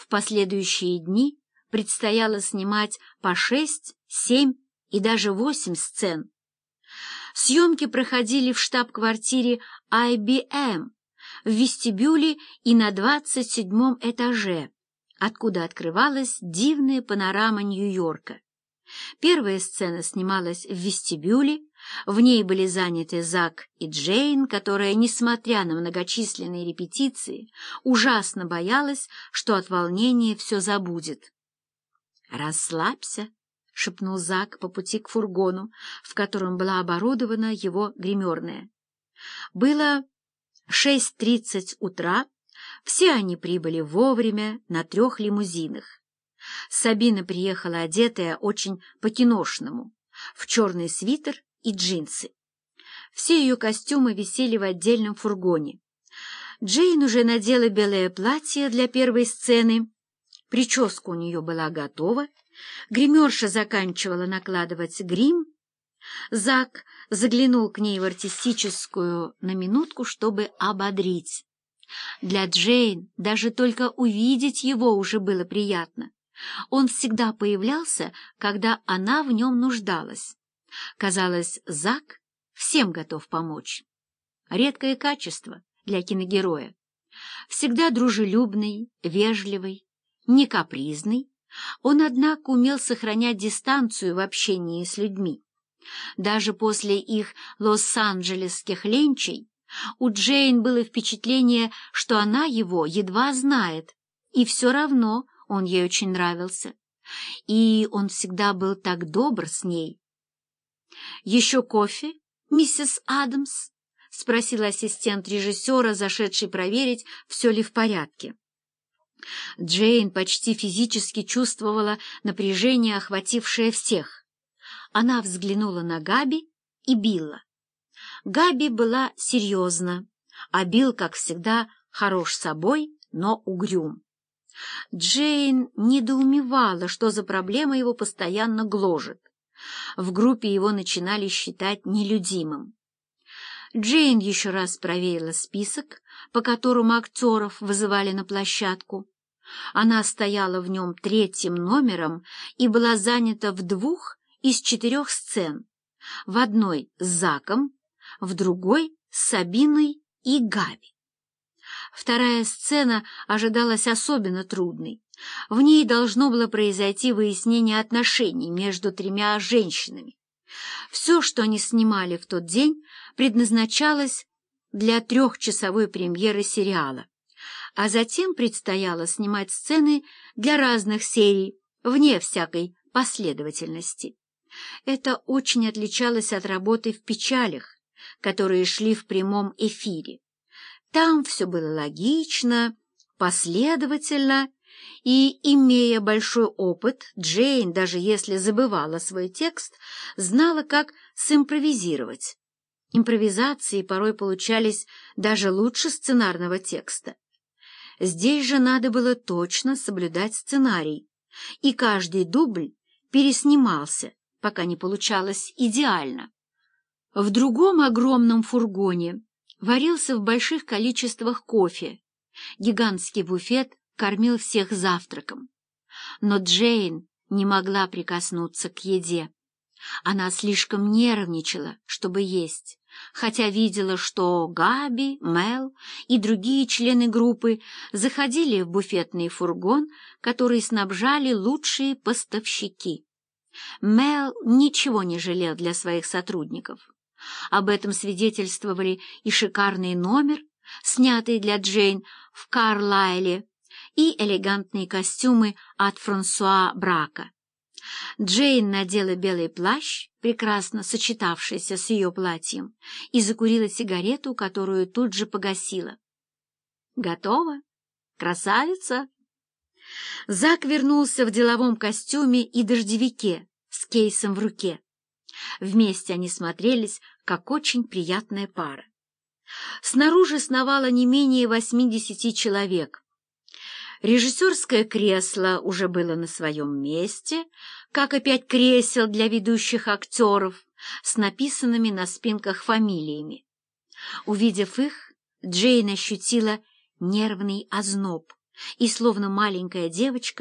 В последующие дни предстояло снимать по шесть, семь и даже восемь сцен. Съемки проходили в штаб-квартире IBM, в вестибюле и на двадцать седьмом этаже, откуда открывалась дивная панорама Нью-Йорка. Первая сцена снималась в вестибюле, в ней были заняты Зак и Джейн, которая, несмотря на многочисленные репетиции, ужасно боялась, что от волнения все забудет. «Расслабься», — шепнул Зак по пути к фургону, в котором была оборудована его гримерная. Было шесть тридцать утра, все они прибыли вовремя на трех лимузинах. Сабина приехала одетая очень по-киношному, в черный свитер и джинсы. Все ее костюмы висели в отдельном фургоне. Джейн уже надела белое платье для первой сцены, прическа у нее была готова, гримерша заканчивала накладывать грим, Зак заглянул к ней в артистическую на минутку, чтобы ободрить. Для Джейн даже только увидеть его уже было приятно. Он всегда появлялся, когда она в нем нуждалась. Казалось, Зак всем готов помочь. Редкое качество для киногероя. Всегда дружелюбный, вежливый, не капризный, он, однако, умел сохранять дистанцию в общении с людьми. Даже после их лос-анджелесских ленчей у Джейн было впечатление, что она его едва знает, и все равно он ей очень нравился. И он всегда был так добр с ней, «Еще кофе, миссис Адамс?» — спросил ассистент режиссера, зашедший проверить, все ли в порядке. Джейн почти физически чувствовала напряжение, охватившее всех. Она взглянула на Габи и Билла. Габи была серьезна, а Билл, как всегда, хорош собой, но угрюм. Джейн недоумевала, что за проблема его постоянно гложет. В группе его начинали считать нелюдимым. Джейн еще раз проверила список, по которому актеров вызывали на площадку. Она стояла в нем третьим номером и была занята в двух из четырех сцен. В одной с Заком, в другой с Сабиной и Габи. Вторая сцена ожидалась особенно трудной. В ней должно было произойти выяснение отношений между тремя женщинами. Все, что они снимали в тот день, предназначалось для трехчасовой премьеры сериала, а затем предстояло снимать сцены для разных серий, вне всякой последовательности. Это очень отличалось от работы в печалях, которые шли в прямом эфире. Там все было логично, последовательно и, имея большой опыт, Джейн, даже если забывала свой текст, знала, как симпровизировать. Импровизации порой получались даже лучше сценарного текста. Здесь же надо было точно соблюдать сценарий, и каждый дубль переснимался, пока не получалось идеально. В другом огромном фургоне варился в больших количествах кофе. Гигантский буфет кормил всех завтраком. Но Джейн не могла прикоснуться к еде. Она слишком нервничала, чтобы есть, хотя видела, что Габи, Мел и другие члены группы заходили в буфетный фургон, который снабжали лучшие поставщики. Мел ничего не жалел для своих сотрудников. Об этом свидетельствовали и шикарный номер, снятый для Джейн в Карлайле, и элегантные костюмы от Франсуа Брака. Джейн надела белый плащ, прекрасно сочетавшийся с ее платьем, и закурила сигарету, которую тут же погасила. «Готово? Красавица!» Зак вернулся в деловом костюме и дождевике с кейсом в руке. Вместе они смотрелись, как очень приятная пара. Снаружи сновало не менее восьмидесяти человек, Режиссерское кресло уже было на своем месте, как опять кресел для ведущих актеров с написанными на спинках фамилиями. Увидев их, Джейн ощутила нервный озноб и, словно маленькая девочка,